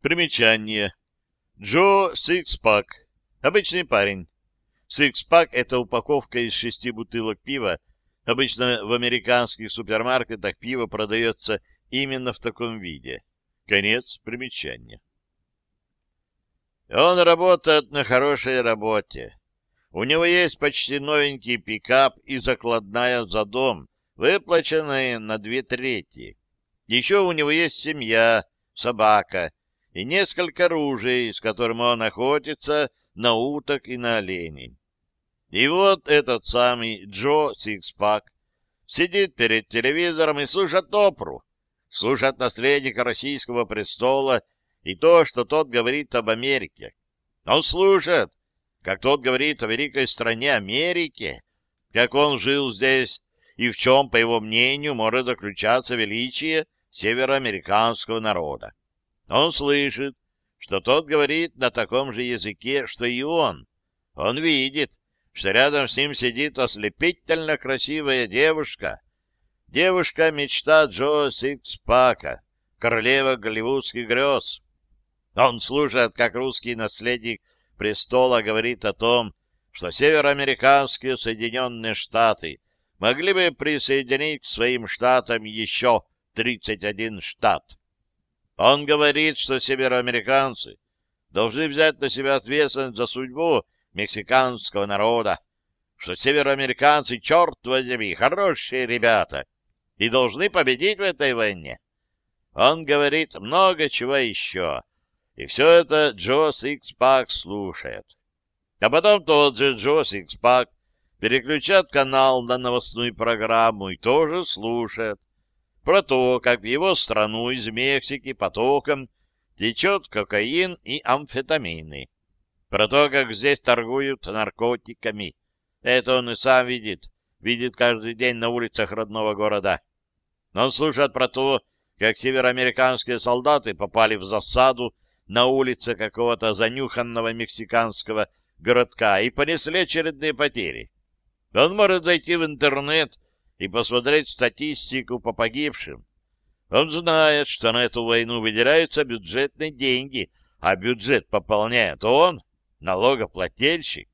Примечание. Джо Сикспак. Обычный парень. Сикспак — это упаковка из шести бутылок пива. Обычно в американских супермаркетах пиво продается именно в таком виде. Конец примечания. Он работает на хорошей работе. У него есть почти новенький пикап и закладная за дом, выплаченная на две трети. Еще у него есть семья, собака и несколько ружей, с которыми он охотится на уток и на оленей. И вот этот самый Джо Сикспак сидит перед телевизором и слушает опру, слушает наследника российского престола и то, что тот говорит об Америке. Он слушает, как тот говорит о великой стране Америке, как он жил здесь и в чем, по его мнению, может заключаться величие североамериканского народа. Он слышит, что тот говорит на таком же языке, что и он. Он видит, что рядом с ним сидит ослепительно красивая девушка. Девушка-мечта Джо Сикспака, королева голливудских грез. Он слушает, как русский наследник престола говорит о том, что североамериканские Соединенные Штаты могли бы присоединить к своим штатам еще 31 штат. Он говорит, что североамериканцы должны взять на себя ответственность за судьбу мексиканского народа, что североамериканцы, черт возьми, хорошие ребята, и должны победить в этой войне. Он говорит много чего еще, и все это Джо Сикспак слушает. А потом тот же Джо Сикспак переключает канал на новостную программу и тоже слушает про то, как в его страну из Мексики потоком течет кокаин и амфетамины, про то, как здесь торгуют наркотиками. Это он и сам видит, видит каждый день на улицах родного города. Он слушает про то, как североамериканские солдаты попали в засаду на улице какого-то занюханного мексиканского городка и понесли очередные потери. Он может зайти в интернет и посмотреть статистику по погибшим. Он знает, что на эту войну выделяются бюджетные деньги, а бюджет пополняет он, налогоплательщик.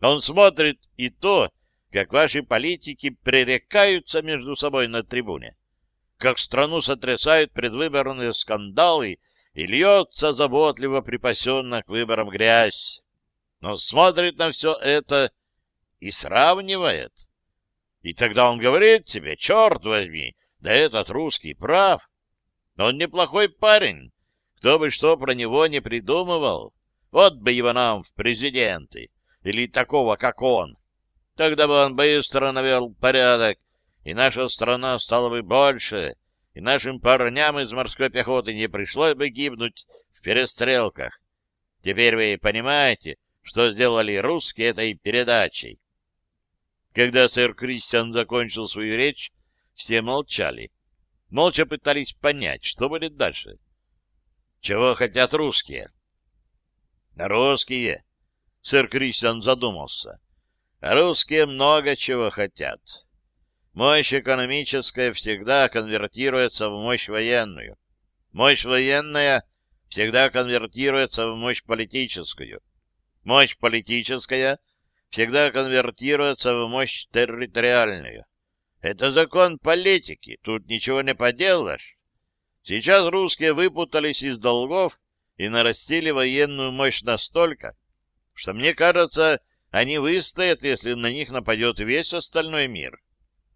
Он смотрит и то, как ваши политики пререкаются между собой на трибуне, как страну сотрясают предвыборные скандалы и льется заботливо припасенная к выборам грязь. Он смотрит на все это и сравнивает. И тогда он говорит себе, черт возьми, да этот русский прав. Он неплохой парень, кто бы что про него не придумывал. Вот бы его нам в президенты, или такого, как он. Тогда бы он быстро навел порядок, и наша страна стала бы больше, и нашим парням из морской пехоты не пришлось бы гибнуть в перестрелках. Теперь вы понимаете, что сделали русские этой передачей. Когда сэр Кристиан закончил свою речь, все молчали. Молча пытались понять, что будет дальше. Чего хотят русские? Русские, сэр Кристиан задумался. Русские много чего хотят. Мощь экономическая всегда конвертируется в мощь военную. Мощь военная всегда конвертируется в мощь политическую. Мощь политическая — всегда конвертируется в мощь территориальную. Это закон политики, тут ничего не поделаешь. Сейчас русские выпутались из долгов и нарастили военную мощь настолько, что, мне кажется, они выстоят, если на них нападет весь остальной мир.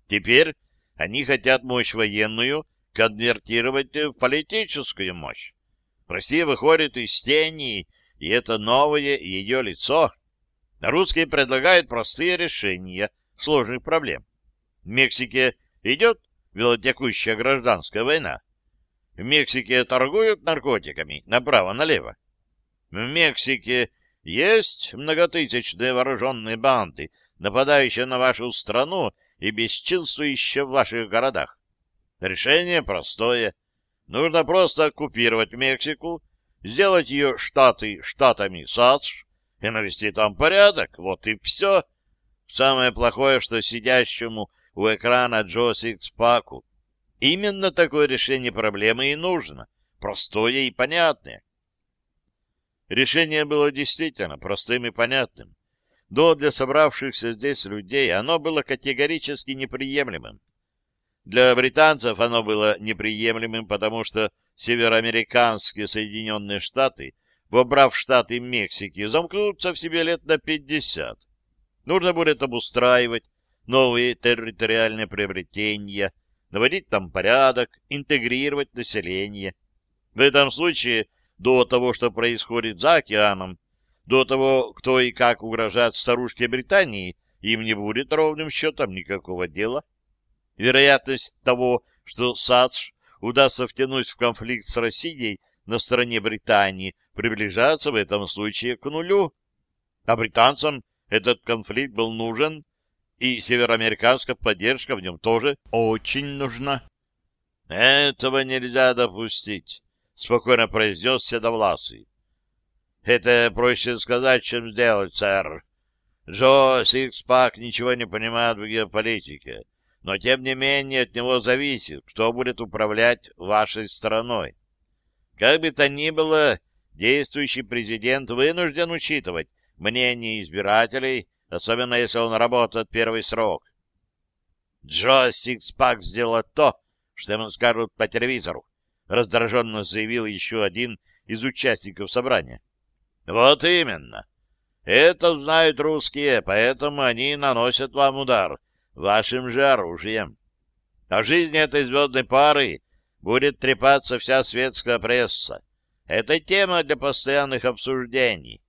Теперь они хотят мощь военную конвертировать в политическую мощь. Россия выходит из тени, и это новое ее лицо. Русские предлагают простые решения сложных проблем. В Мексике идет велотекущая гражданская война. В Мексике торгуют наркотиками направо-налево. В Мексике есть многотысячные вооруженные банды, нападающие на вашу страну и бесчинствующие в ваших городах. Решение простое. Нужно просто оккупировать Мексику, сделать ее штаты штатами САДШ, и навести там порядок. Вот и все. Самое плохое, что сидящему у экрана Джо Сикспаку именно такое решение проблемы и нужно. Простое и понятное. Решение было действительно простым и понятным. Но для собравшихся здесь людей оно было категорически неприемлемым. Для британцев оно было неприемлемым, потому что североамериканские Соединенные Штаты, вобрав штаты Мексики, замкнутся в себе лет на 50. Нужно будет обустраивать новые территориальные приобретения, наводить там порядок, интегрировать население. В этом случае, до того, что происходит за океаном, до того, кто и как угрожает старушке Британии, им не будет ровным счетом никакого дела. Вероятность того, что САДШ удастся втянуть в конфликт с Россией на стороне Британии, приближается в этом случае к нулю. А британцам этот конфликт был нужен, и североамериканская поддержка в нем тоже очень нужна. «Этого нельзя допустить», — спокойно произнес Седовласый. «Это проще сказать, чем сделать, сэр. Джо Сикспак ничего не понимает в геополитике, но тем не менее от него зависит, кто будет управлять вашей страной. Как бы то ни было, действующий президент вынужден учитывать мнение избирателей, особенно если он работает первый срок. Джо Сикспак сделал то, что ему скажут по телевизору, раздраженно заявил еще один из участников собрания. Вот именно. Это знают русские, поэтому они наносят вам удар вашим же оружием. О жизни этой звездной пары будет трепаться вся светская пресса. Это тема для постоянных обсуждений.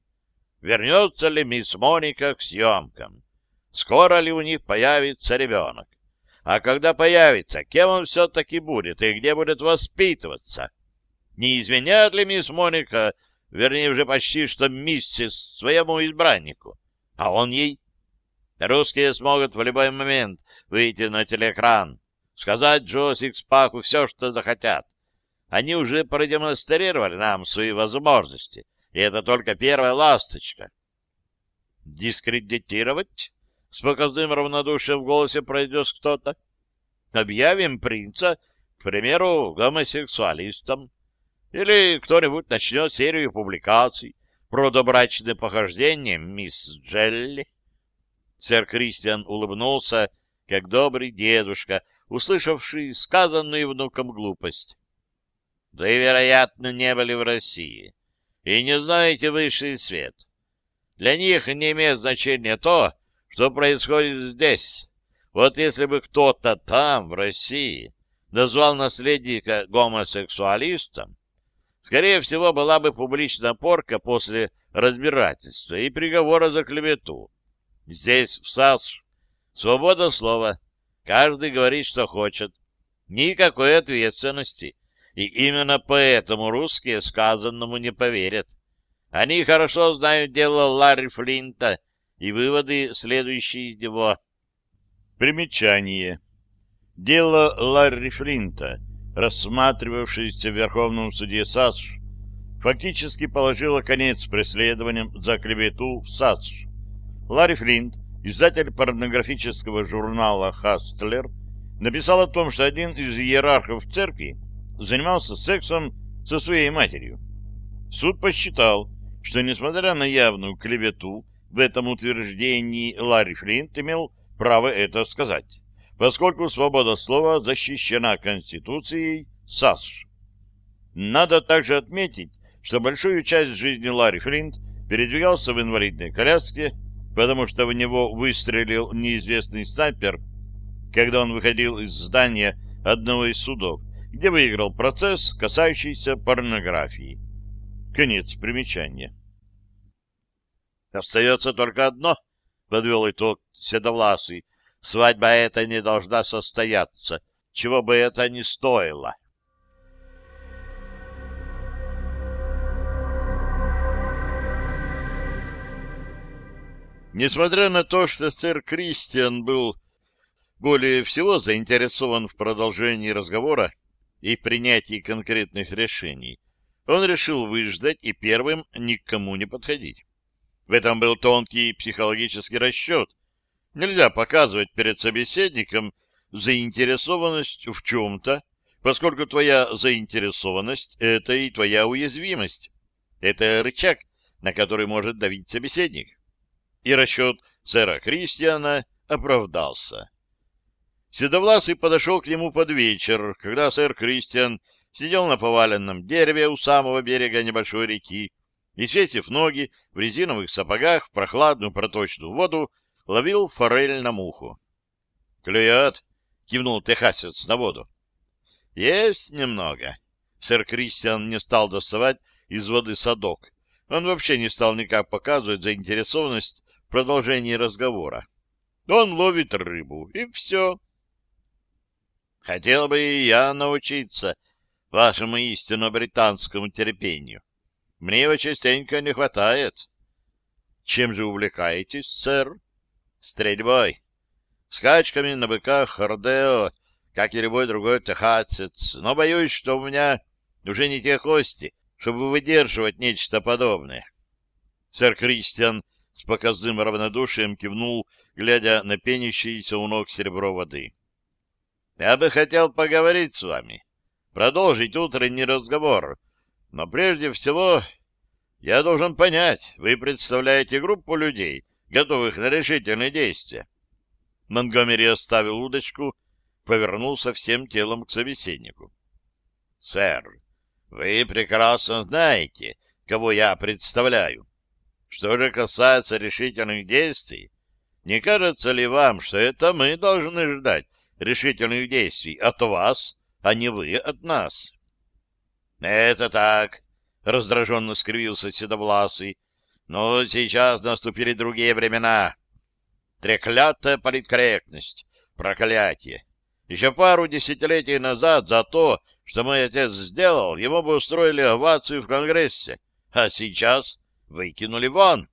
Вернется ли мисс Моника к съемкам? Скоро ли у них появится ребенок? А когда появится, кем он все-таки будет и где будет воспитываться? Не изменяет ли мисс Моника, вернее, уже почти что миссис своему избраннику? А он ей? Русские смогут в любой момент выйти на телеэкран, сказать Джо Сикспаку все, что захотят. Они уже продемонстрировали нам свои возможности — и это только первая ласточка. Дискредитировать? С показным равнодушием в голосе произнес кто-то. Объявим принца, к примеру, гомосексуалистом. Или кто-нибудь начнет серию публикаций про добрачные похождения мисс Джелли. Сэр Кристиан улыбнулся, как добрый дедушка, услышавший сказанную внуком глупость. — Вы, вероятно, не были в России и не знаете высший свет. Для них не имеет значения то, что происходит здесь. Вот если бы кто-то там, в России, назвал наследника гомосексуалистом, скорее всего, была бы публичная порка после разбирательства и приговора за клевету. Здесь, в САС, свобода слова. Каждый говорит, что хочет. Никакой ответственности. И именно поэтому русские сказанному не поверят. Они хорошо знают дело Ларри Флинта и выводы, следующие из него. Примечание. Дело Ларри Флинта, рассматривавшееся в Верховном суде САС, фактически положило конец преследованиям за клевету в САС. Ларри Флинт, издатель порнографического журнала «Хастлер», написал о том, что один из иерархов церкви занимался сексом со своей матерью. Суд посчитал, что, несмотря на явную клевету, в этом утверждении Ларри Флинт имел право это сказать, поскольку свобода слова защищена Конституцией САС. Надо также отметить, что большую часть жизни Ларри Флинт передвигался в инвалидной коляске, потому что в него выстрелил неизвестный снайпер, когда он выходил из здания одного из судов, где выиграл процесс, касающийся порнографии. Конец примечания. Остается только одно, — подвел итог Седовласый. Свадьба эта не должна состояться, чего бы это ни стоило. Несмотря на то, что сэр Кристиан был более всего заинтересован в продолжении разговора, и принятии конкретных решений, он решил выждать и первым никому не подходить. В этом был тонкий психологический расчет. Нельзя показывать перед собеседником заинтересованность в чем-то, поскольку твоя заинтересованность — это и твоя уязвимость. Это рычаг, на который может давить собеседник. И расчет сэра Кристиана оправдался. Седовласый подошел к нему под вечер, когда сэр Кристиан сидел на поваленном дереве у самого берега небольшой реки и, свесив ноги в резиновых сапогах в прохладную проточную воду, ловил форель на муху. — Клюет! — кивнул техасец на воду. — Есть немного. Сэр Кристиан не стал доставать из воды садок. Он вообще не стал никак показывать заинтересованность в продолжении разговора. Он ловит рыбу, и все. Хотел бы и я научиться вашему истинно британскому терпению. Мне его частенько не хватает. Чем же увлекаетесь, сэр? Стрельбой. Скачками на быках Родео, как и любой другой техасец. Но боюсь, что у меня уже не те кости, чтобы выдерживать нечто подобное. Сэр Кристиан с показным равнодушием кивнул, глядя на пенящееся у ног серебро воды. Я бы хотел поговорить с вами, продолжить утренний разговор, но прежде всего я должен понять, вы представляете группу людей, готовых на решительные действия. Монгомери оставил удочку, повернулся всем телом к собеседнику. — Сэр, вы прекрасно знаете, кого я представляю. Что же касается решительных действий, не кажется ли вам, что это мы должны ждать решительных действий от вас, а не вы от нас. — Это так, — раздраженно скривился Седовласый, — но сейчас наступили другие времена. Треклятая политкорректность, проклятие. Еще пару десятилетий назад за то, что мой отец сделал, ему бы устроили овацию в Конгрессе, а сейчас выкинули вон.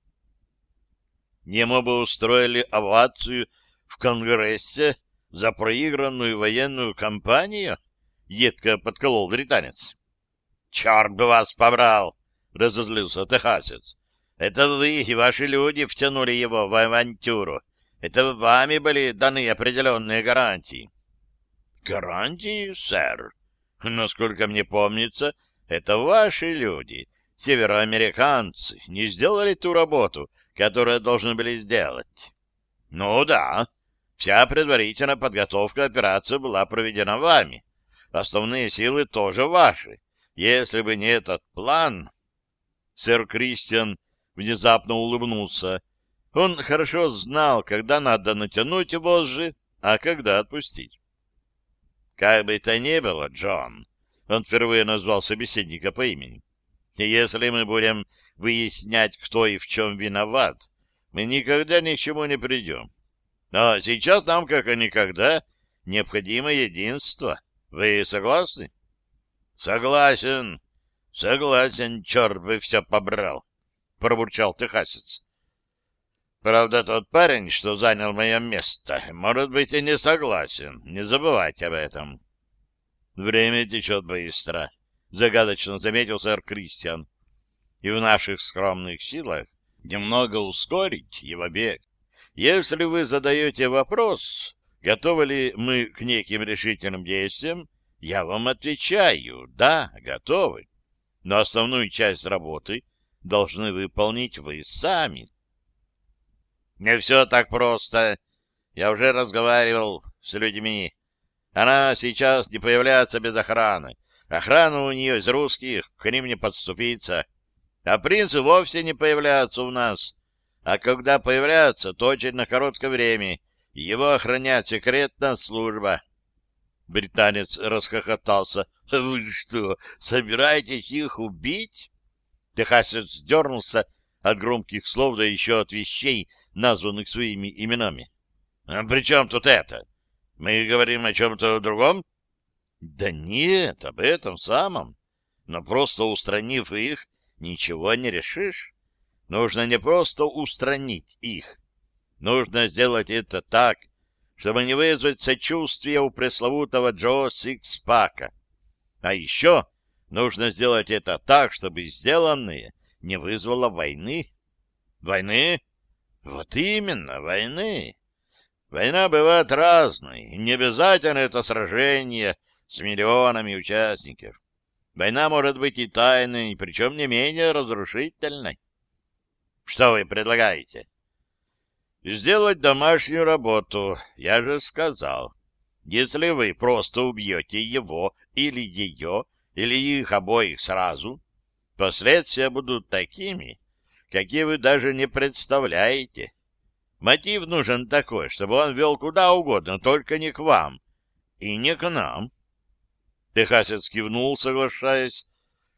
Ему бы устроили овацию в Конгрессе за проигранную военную кампанию? — едко подколол британец. — Черт бы вас побрал! — разозлился техасец. — Это вы и ваши люди втянули его в авантюру. Это вами были даны определенные гарантии. — Гарантии, сэр? Насколько мне помнится, это ваши люди, североамериканцы, не сделали ту работу, которую должны были сделать. — Ну да, Вся предварительная подготовка операции была проведена вами. Основные силы тоже ваши. Если бы не этот план... Сэр Кристиан внезапно улыбнулся. Он хорошо знал, когда надо натянуть вожжи, а когда отпустить. Как бы то ни было, Джон, он впервые назвал собеседника по имени. Если мы будем выяснять, кто и в чем виноват, мы никогда ни к чему не придем. Но сейчас нам, как и никогда, необходимо единство. Вы согласны? Согласен. Согласен, черт бы все побрал, пробурчал техасец. Правда, тот парень, что занял мое место, может быть и не согласен. Не забывайте об этом. Время течет быстро, загадочно заметил сэр Кристиан. И в наших скромных силах немного ускорить его бег. Если вы задаете вопрос, готовы ли мы к неким решительным действиям, я вам отвечаю, да, готовы. Но основную часть работы должны выполнить вы сами. Не все так просто. Я уже разговаривал с людьми. Она сейчас не появляется без охраны. Охрана у нее из русских, к ним не подступиться. А принцы вовсе не появляются у нас а когда появляется, то очень на короткое время. Его охраняет секретная служба. Британец расхохотался. — Вы что, собираетесь их убить? Техасец дернулся от громких слов, да еще от вещей, названных своими именами. — А при чем тут это? Мы говорим о чем-то другом? — Да нет, об этом самом. Но просто устранив их, ничего не решишь. Нужно не просто устранить их. Нужно сделать это так, чтобы не вызвать сочувствия у пресловутого Джо Сикспака. А еще нужно сделать это так, чтобы сделанное не вызвало войны. Войны? Вот именно, войны. Война бывает разной, не обязательно это сражение с миллионами участников. Война может быть и тайной, причем не менее разрушительной. Что вы предлагаете? Сделать домашнюю работу, я же сказал. Если вы просто убьете его или ее, или их обоих сразу, последствия будут такими, какие вы даже не представляете. Мотив нужен такой, чтобы он вел куда угодно, только не к вам и не к нам. Техасец кивнул, соглашаясь,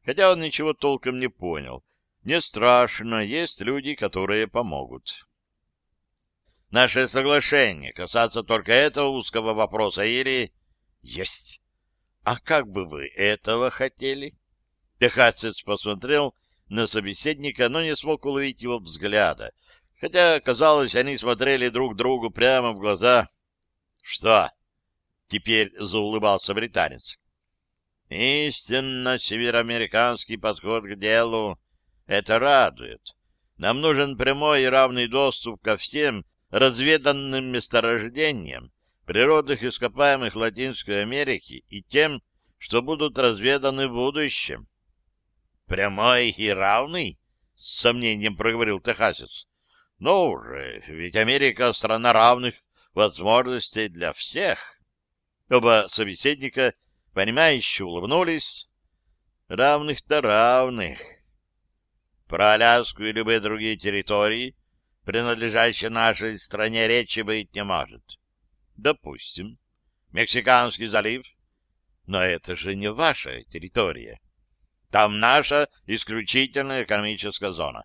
хотя он ничего толком не понял. Не страшно, есть люди, которые помогут. Наше соглашение касаться только этого узкого вопроса или... Есть. А как бы вы этого хотели? Техасец посмотрел на собеседника, но не смог уловить его взгляда, хотя, казалось, они смотрели друг другу прямо в глаза. — Что? — теперь заулыбался британец. — Истинно североамериканский подход к делу. Это радует. Нам нужен прямой и равный доступ ко всем разведанным месторождениям природных ископаемых Латинской Америки и тем, что будут разведаны в будущем. «Прямой и равный?» — с сомнением проговорил Техасец. «Ну уже, ведь Америка — страна равных возможностей для всех». Оба собеседника, понимающе улыбнулись. «Равных-то равных». Про Аляску и любые другие территории принадлежащей нашей стране, речи быть не может. Допустим. Мексиканский залив. Но это же не ваша территория. Там наша исключительная экономическая зона.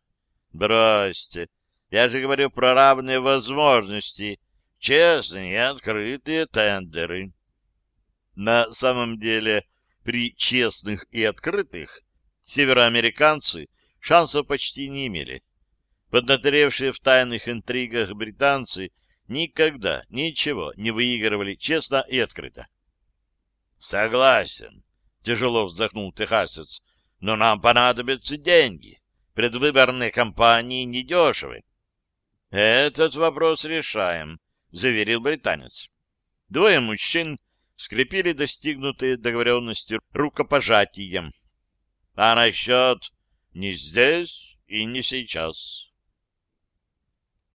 Бросьте. Я же говорю про равные возможности, честные и открытые тендеры. На самом деле, при честных и открытых североамериканцы шансов почти не имели. Поднаторевшие в тайных интригах британцы никогда ничего не выигрывали честно и открыто. «Согласен», — тяжело вздохнул техасец, — «но нам понадобятся деньги. Предвыборные кампании недешевы». «Этот вопрос решаем», — заверил британец. Двое мужчин скрепили достигнутые договоренности рукопожатием. «А насчет не здесь и не сейчас».